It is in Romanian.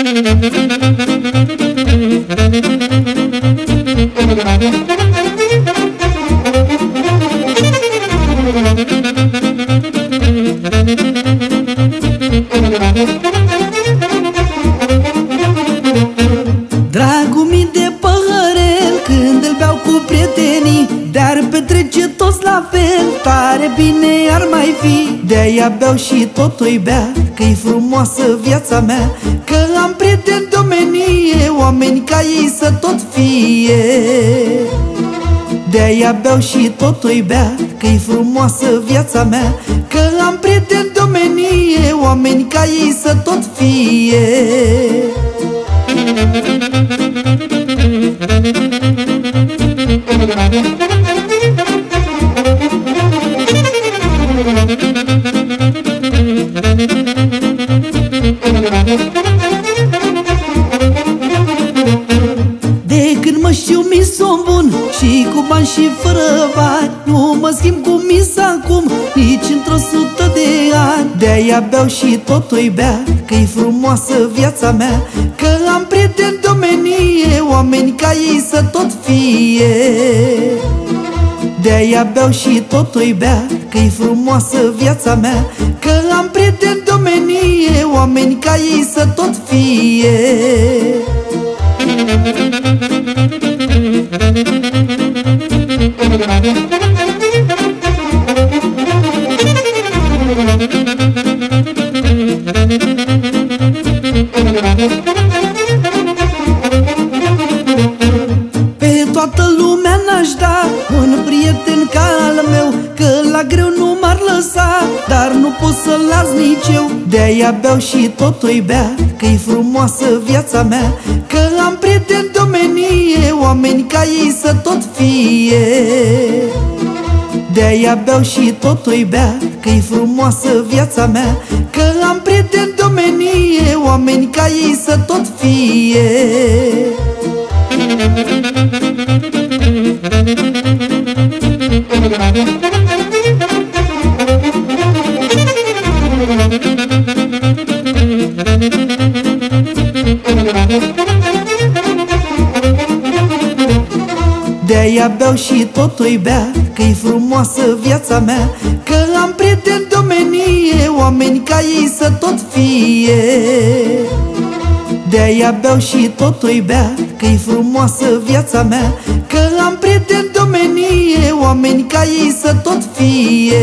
Thank you. Fel Tare bine ar mai fi. De-aia beau și tot o bea Că-i frumoasă viața mea. Că am prieteni domenie Oameni ca ei să tot fie. De-aia beau și tot o bea Că-i frumoasă viața mea. Că am prieteni domenie Oameni ca ei să tot fie De când mă știu mi sunt bun Și cu bani și fără bani. Nu mă schimb cu mis acum Nici într-o sută de ani. De-aia beau și tot o bea Că-i frumoasă viața mea. Că am prieteni domenie Oameni ca ei să tot fie De-aia beau și tot o bea Că-i frumoasă viața mea Că am prieteni domenie Oameni ca ei să tot fie. Pe toată lumea pot să las nici eu. De-aia beau și tot o bea Că-i frumoasă viața mea. Că am prieteni domenie Oameni ca ei să tot fie. De-aia beau și tot o bea Că-i frumoasă viața mea. Că am prieteni domenie Oameni ca ei să tot fie De-aia beau și tot o bea Că-i frumoasă viața mea Că am prieteni domenie Oameni ca ei să tot fie. De-aia beau și tot o bea Că-i frumoasă viața mea Că am prieteni domenie Oameni ca ei să tot fie